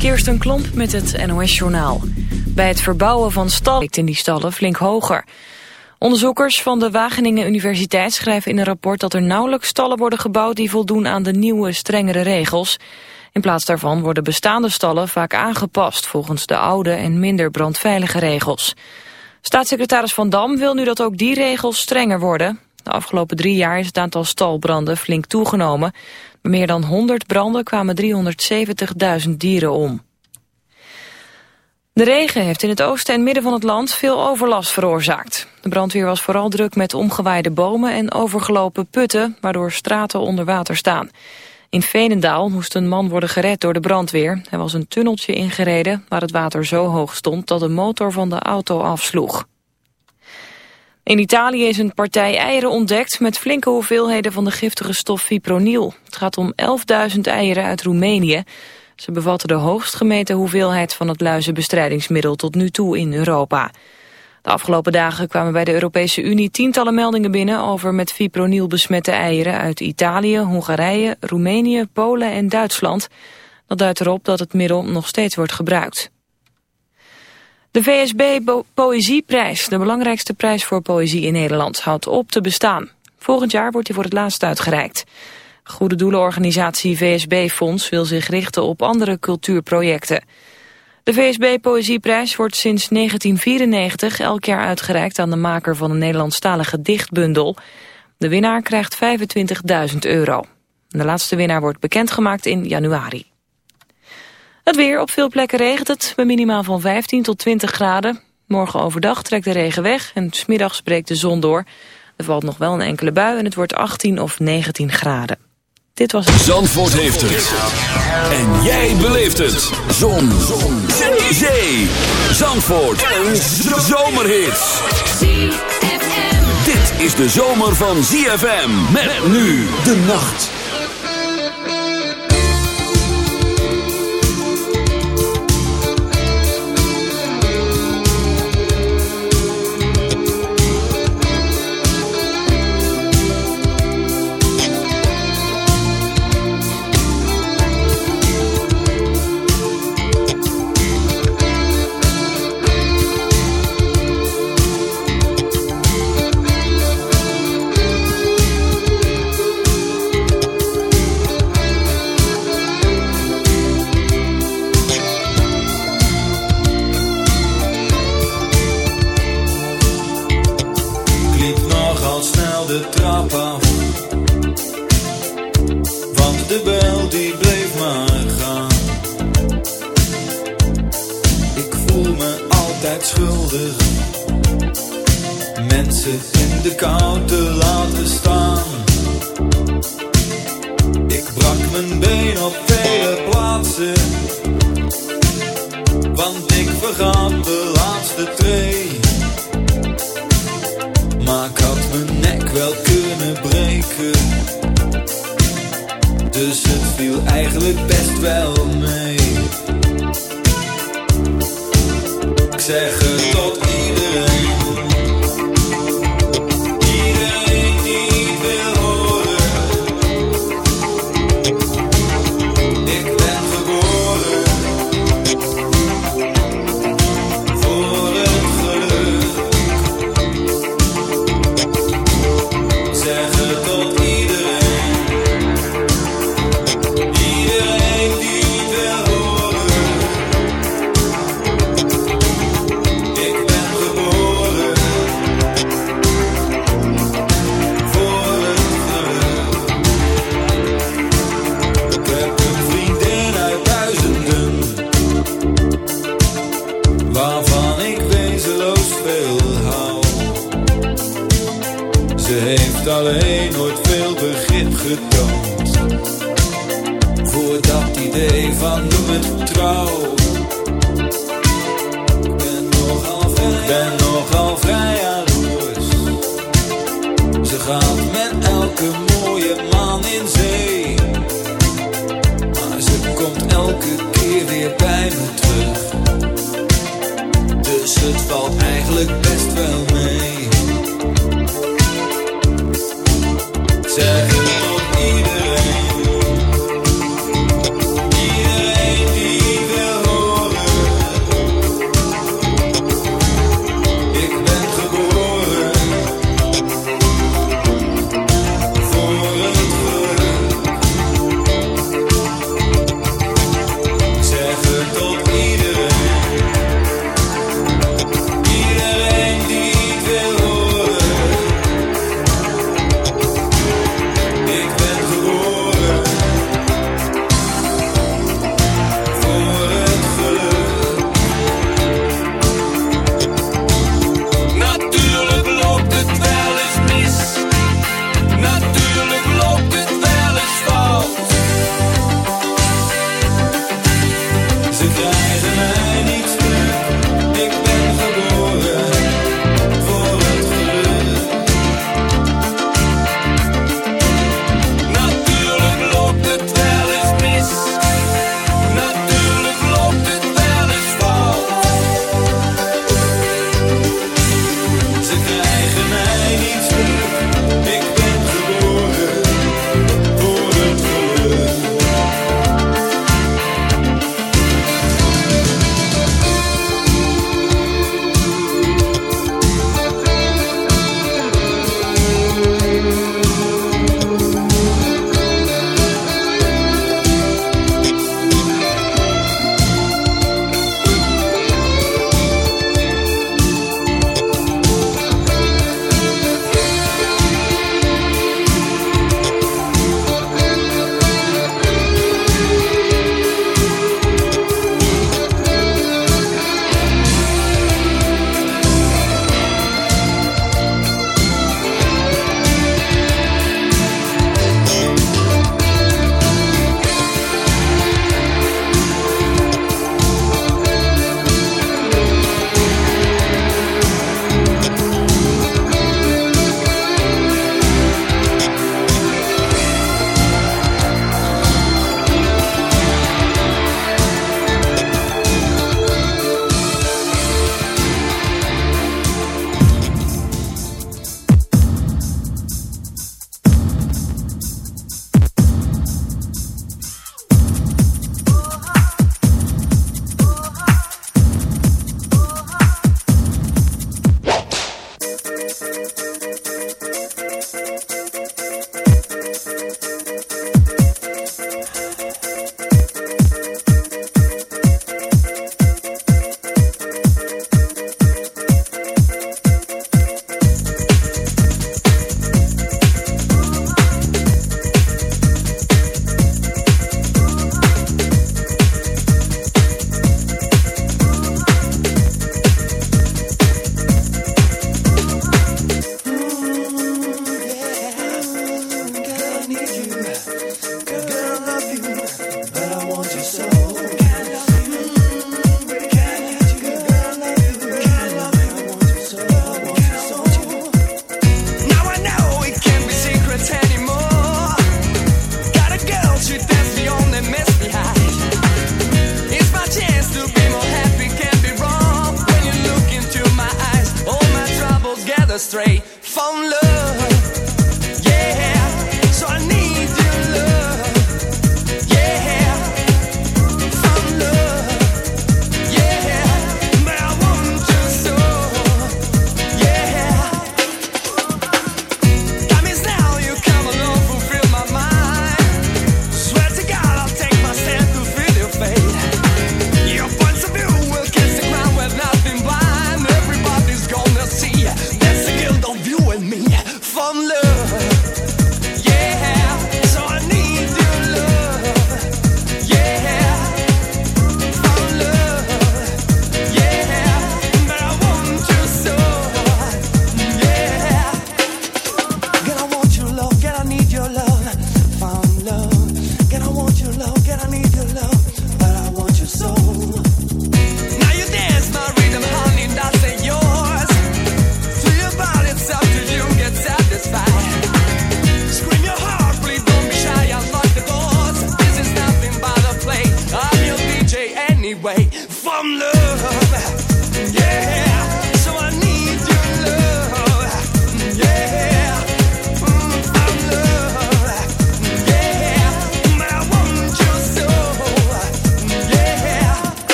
Kirsten Klomp met het NOS-journaal. Bij het verbouwen van stallen in die stallen flink hoger. Onderzoekers van de Wageningen Universiteit schrijven in een rapport... dat er nauwelijks stallen worden gebouwd die voldoen aan de nieuwe, strengere regels. In plaats daarvan worden bestaande stallen vaak aangepast... volgens de oude en minder brandveilige regels. Staatssecretaris Van Dam wil nu dat ook die regels strenger worden. De afgelopen drie jaar is het aantal stalbranden flink toegenomen. Meer dan 100 branden kwamen 370.000 dieren om. De regen heeft in het oosten en midden van het land veel overlast veroorzaakt. De brandweer was vooral druk met omgewaaide bomen en overgelopen putten... waardoor straten onder water staan. In Veenendaal moest een man worden gered door de brandweer. Hij was een tunneltje ingereden waar het water zo hoog stond... dat de motor van de auto afsloeg. In Italië is een partij eieren ontdekt met flinke hoeveelheden van de giftige stof fipronil. Het gaat om 11.000 eieren uit Roemenië. Ze bevatten de hoogst gemeten hoeveelheid van het luizenbestrijdingsmiddel tot nu toe in Europa. De afgelopen dagen kwamen bij de Europese Unie tientallen meldingen binnen over met fipronil besmette eieren uit Italië, Hongarije, Roemenië, Polen en Duitsland. Dat duidt erop dat het middel nog steeds wordt gebruikt. De VSB Poëzieprijs, de belangrijkste prijs voor poëzie in Nederland, houdt op te bestaan. Volgend jaar wordt hij voor het laatst uitgereikt. Goede doelenorganisatie VSB Fonds wil zich richten op andere cultuurprojecten. De VSB Poëzieprijs wordt sinds 1994 elk jaar uitgereikt aan de maker van een Nederlandstalige dichtbundel. De winnaar krijgt 25.000 euro. De laatste winnaar wordt bekendgemaakt in januari. Het weer, op veel plekken regent het, bij minimaal van 15 tot 20 graden. Morgen overdag trekt de regen weg en smiddags breekt de zon door. Er valt nog wel een enkele bui en het wordt 18 of 19 graden. Dit was het. Zandvoort heeft het. En jij beleeft het. Zon. zon. Zee. Zee. Zandvoort. Een zomerhit. Dit is de zomer van ZFM. Met nu de nacht.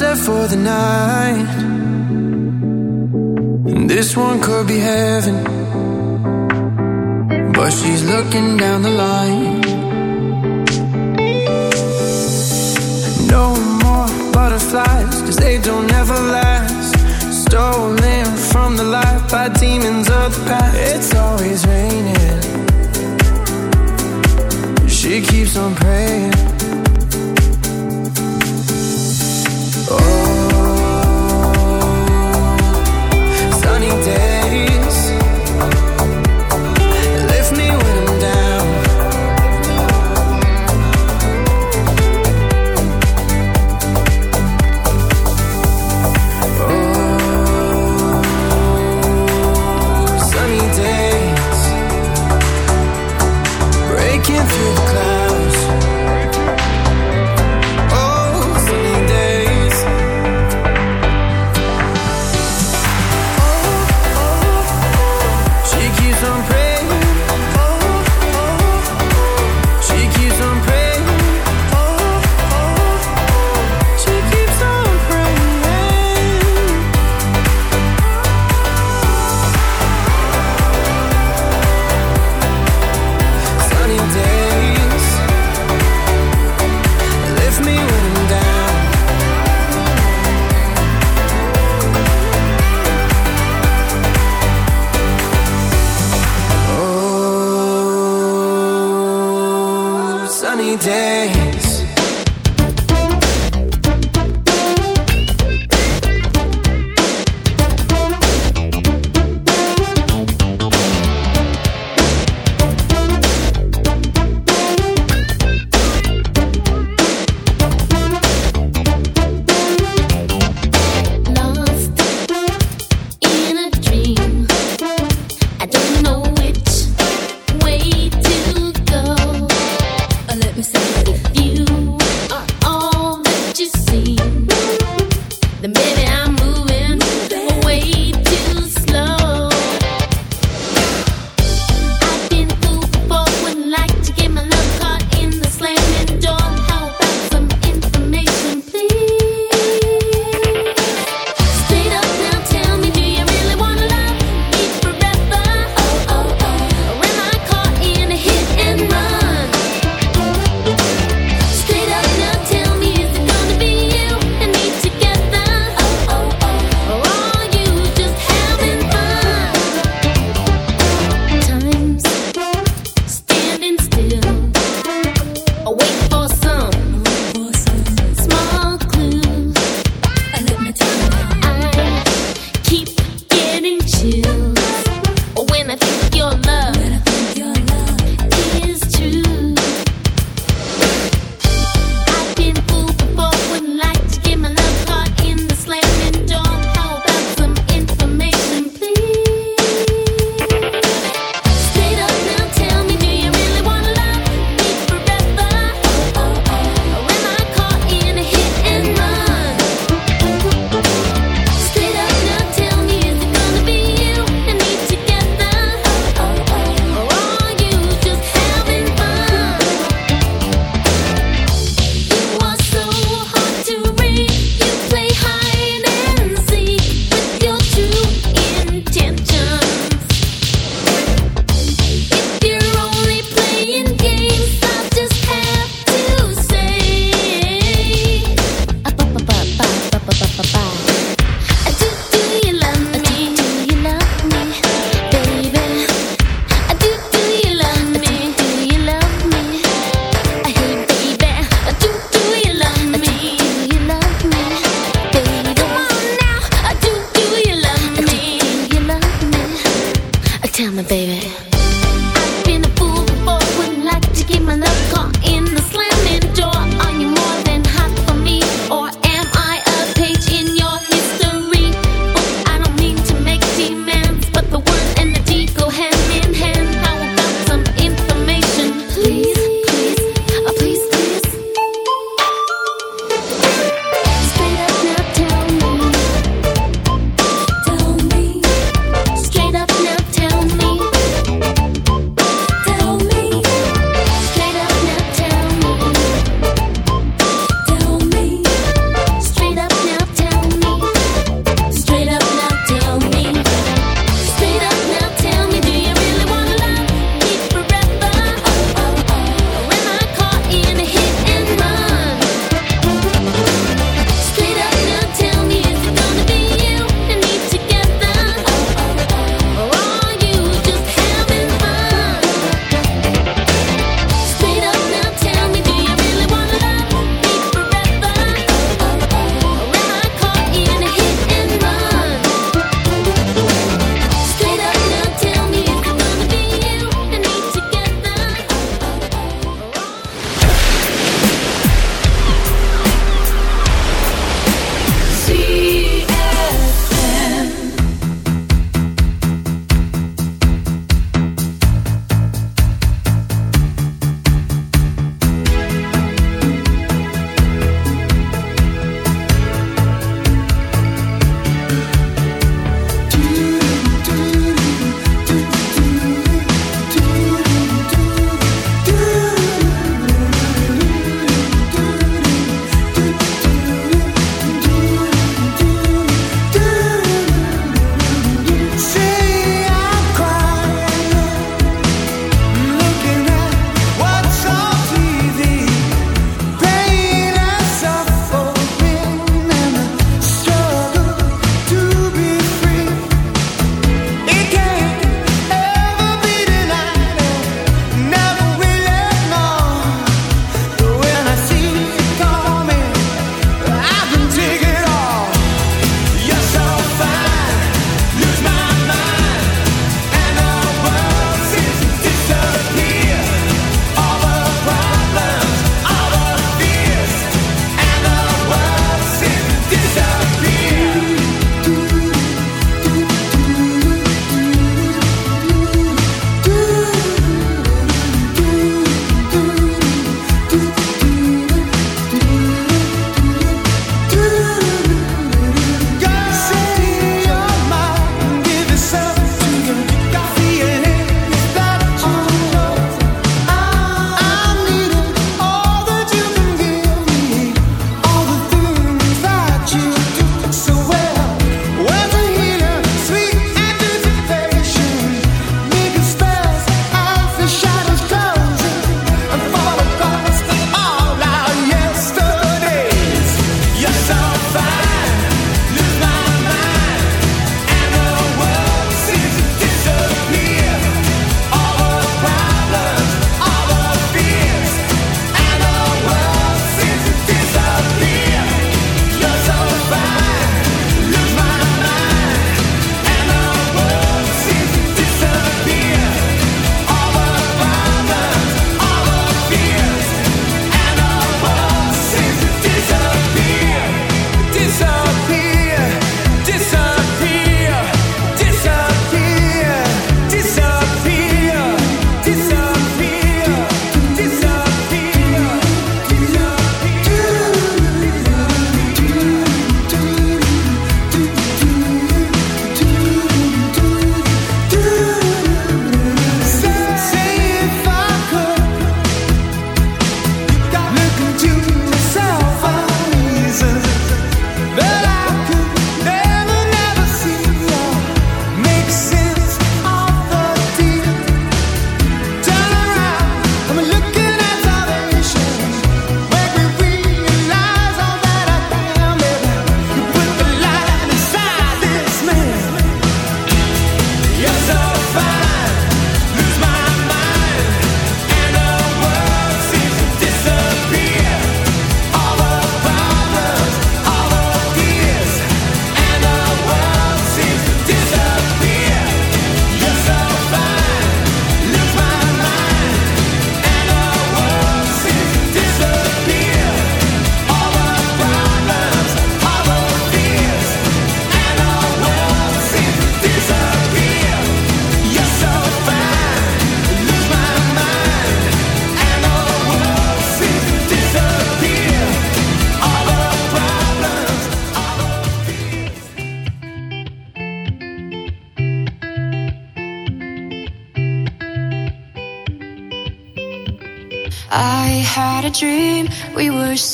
Shelter for the night.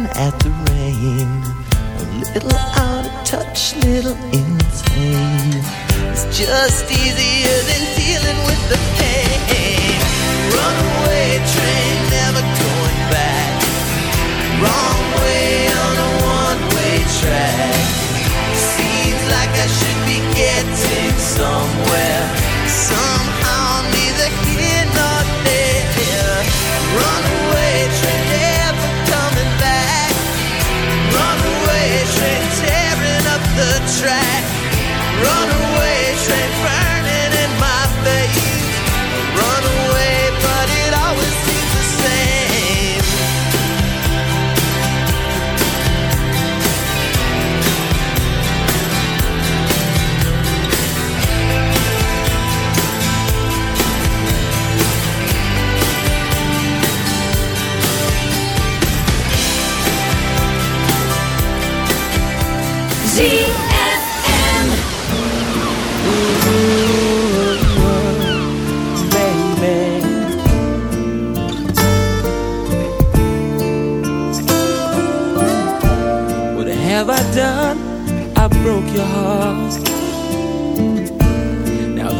Staring at the rain. A little out of touch, little insane. It's just easy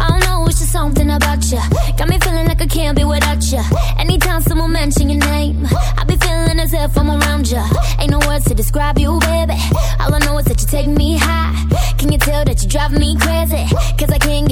I know it's just something about you, Got me feeling like I can't be without you. Anytime someone mentions your name, I be feeling as if I'm around you. Ain't no words to describe you, baby. All I know is that you take me high. Can you tell that you drive me crazy? Cause I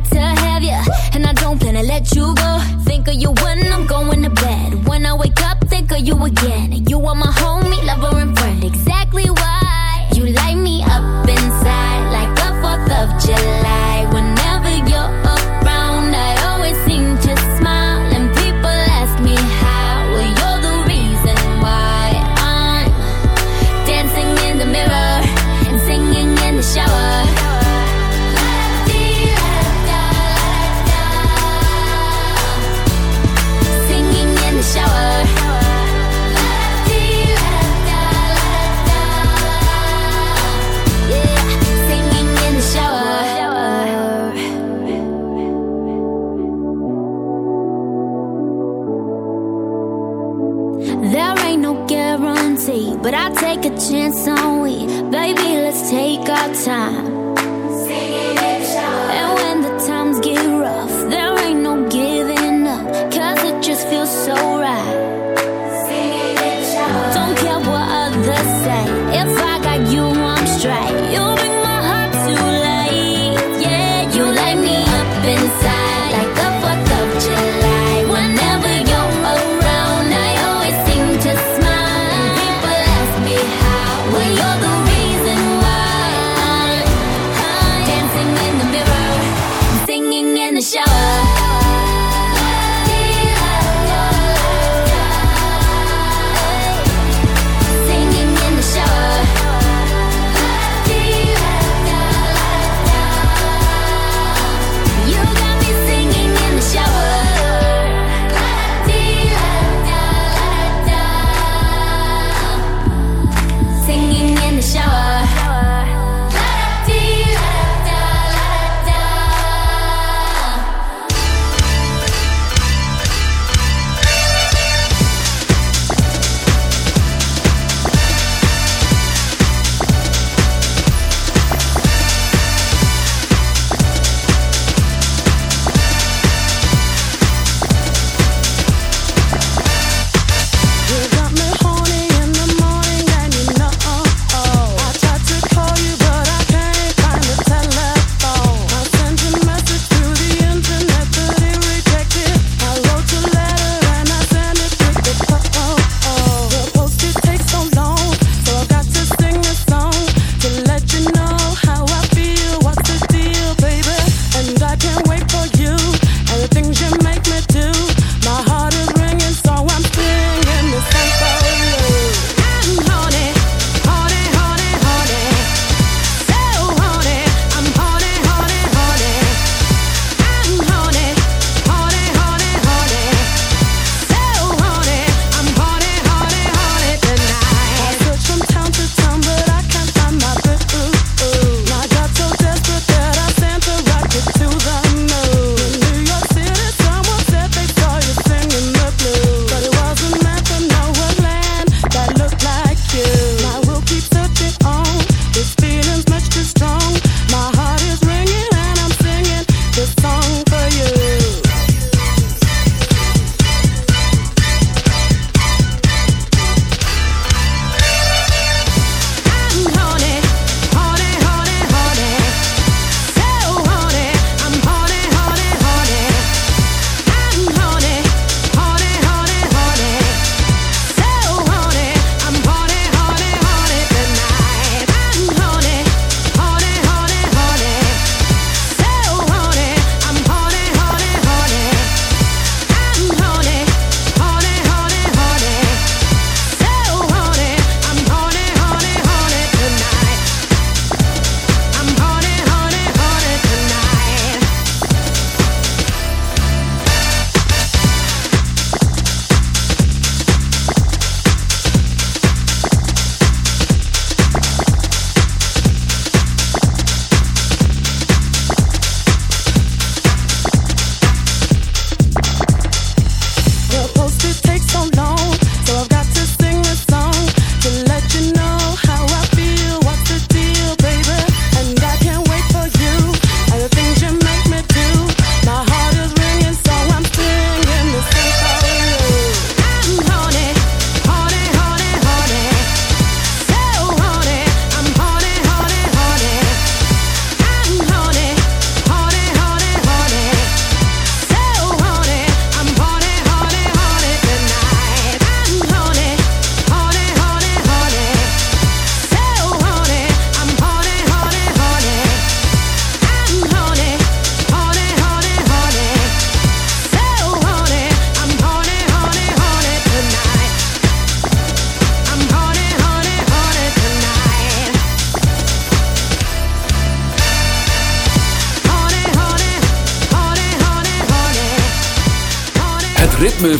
got to have you, and I don't plan to let you go. Think of you when I'm going to bed. When I wake up, think of you again. You are my home